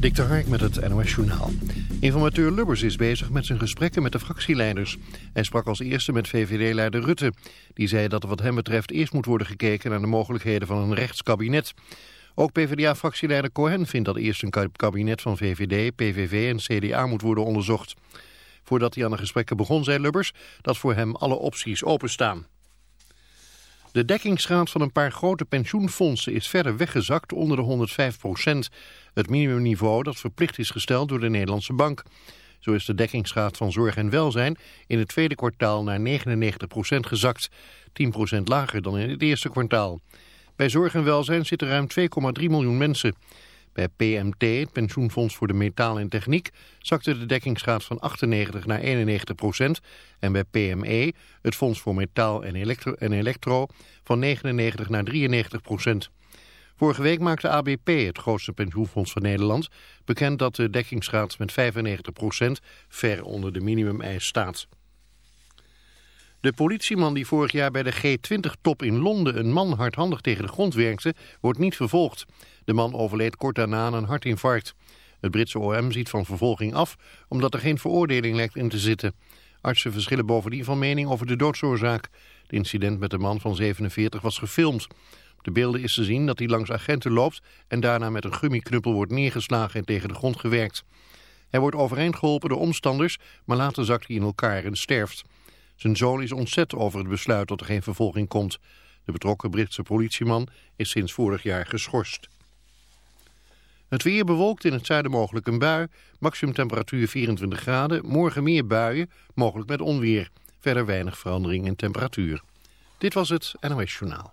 Dik Hark met het NOS Journaal. Informateur Lubbers is bezig met zijn gesprekken met de fractieleiders. Hij sprak als eerste met VVD-leider Rutte. Die zei dat er wat hem betreft eerst moet worden gekeken naar de mogelijkheden van een rechtskabinet. Ook PvdA-fractieleider Cohen vindt dat eerst een kabinet van VVD, PVV en CDA moet worden onderzocht. Voordat hij aan de gesprekken begon, zei Lubbers dat voor hem alle opties openstaan. De dekkingsgraad van een paar grote pensioenfondsen is verder weggezakt onder de 105 procent. Het minimumniveau dat verplicht is gesteld door de Nederlandse Bank. Zo is de dekkingsgraad van zorg en welzijn in het tweede kwartaal naar 99 procent gezakt. 10 procent lager dan in het eerste kwartaal. Bij zorg en welzijn zitten ruim 2,3 miljoen mensen. Bij PMT, het pensioenfonds voor de metaal en techniek, zakte de dekkingsgraad van 98 naar 91 procent. En bij PME, het fonds voor metaal en elektro, en elektro van 99 naar 93 procent. Vorige week maakte ABP, het grootste pensioenfonds van Nederland, bekend dat de dekkingsgraad met 95 procent ver onder de minimumeis staat. De politieman die vorig jaar bij de G20-top in Londen een man hardhandig tegen de grond werkte, wordt niet vervolgd. De man overleed kort daarna aan een hartinfarct. Het Britse OM ziet van vervolging af, omdat er geen veroordeling lijkt in te zitten. Artsen verschillen bovendien van mening over de doodsoorzaak. Het incident met de man van 47 was gefilmd. Op de beelden is te zien dat hij langs agenten loopt en daarna met een gummiknuppel wordt neergeslagen en tegen de grond gewerkt. Hij wordt overeind geholpen door omstanders, maar later zakt hij in elkaar en sterft. Zijn zoon is ontzet over het besluit dat er geen vervolging komt. De betrokken Britse politieman is sinds vorig jaar geschorst. Het weer bewolkt in het zuiden mogelijk een bui. Maximum temperatuur 24 graden. Morgen meer buien, mogelijk met onweer. Verder weinig verandering in temperatuur. Dit was het NOS Journaal.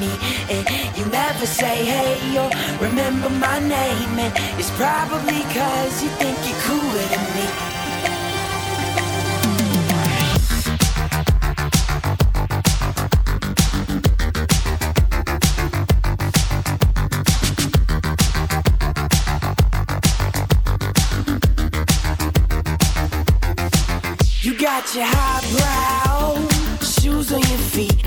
me. And you never say hey or remember my name, and it's probably cause you think you're cooler than me. You got your highbrow shoes on your feet,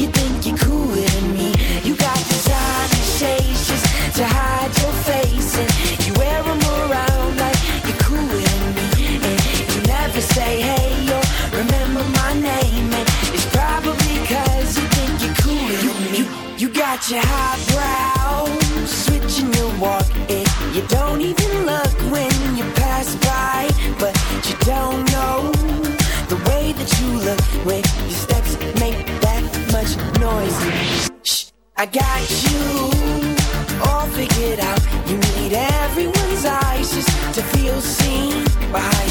Your highbrow switching your walk, and you don't even look when you pass by, but you don't know the way that you look when your steps make that much noise. Shh, I got you all figured out. You need everyone's eyes just to feel seen behind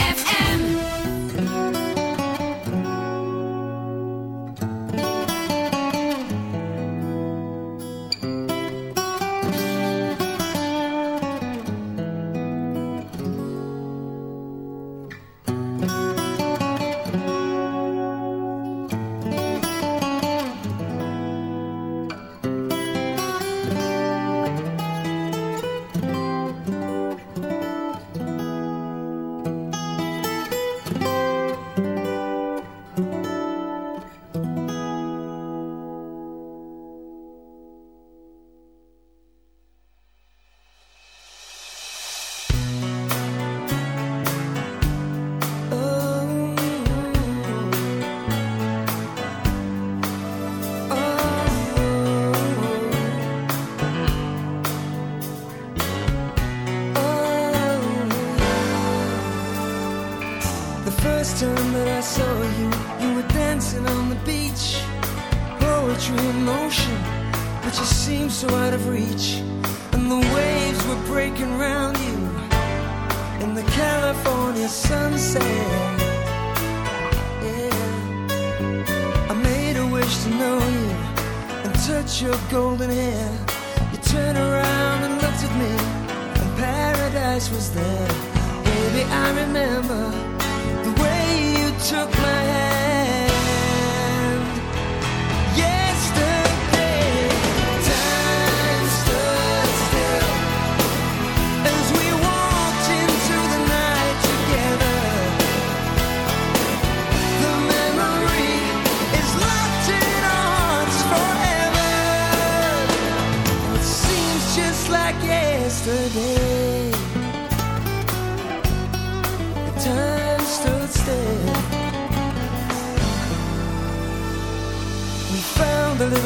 was there. Baby, I remember the way you took my.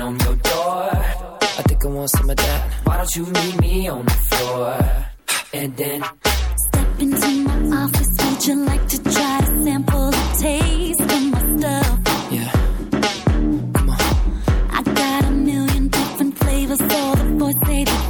banging on your door. I think I want some of that. Why don't you meet me on the floor? And then step into my office. Would you like to try to sample the taste of my stuff? Yeah. Come on. I got a million different flavors, All the boys say that.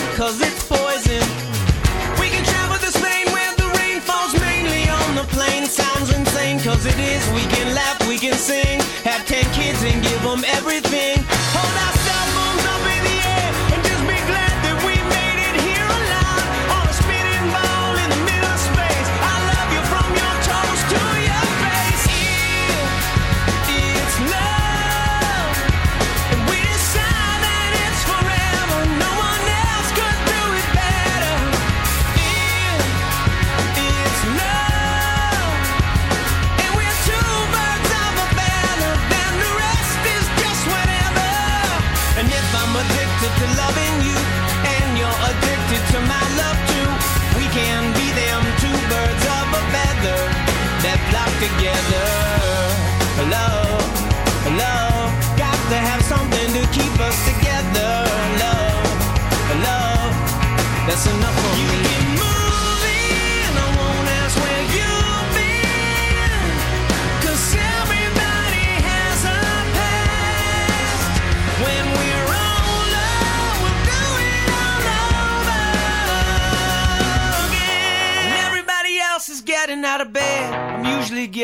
It is, we can laugh together.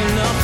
enough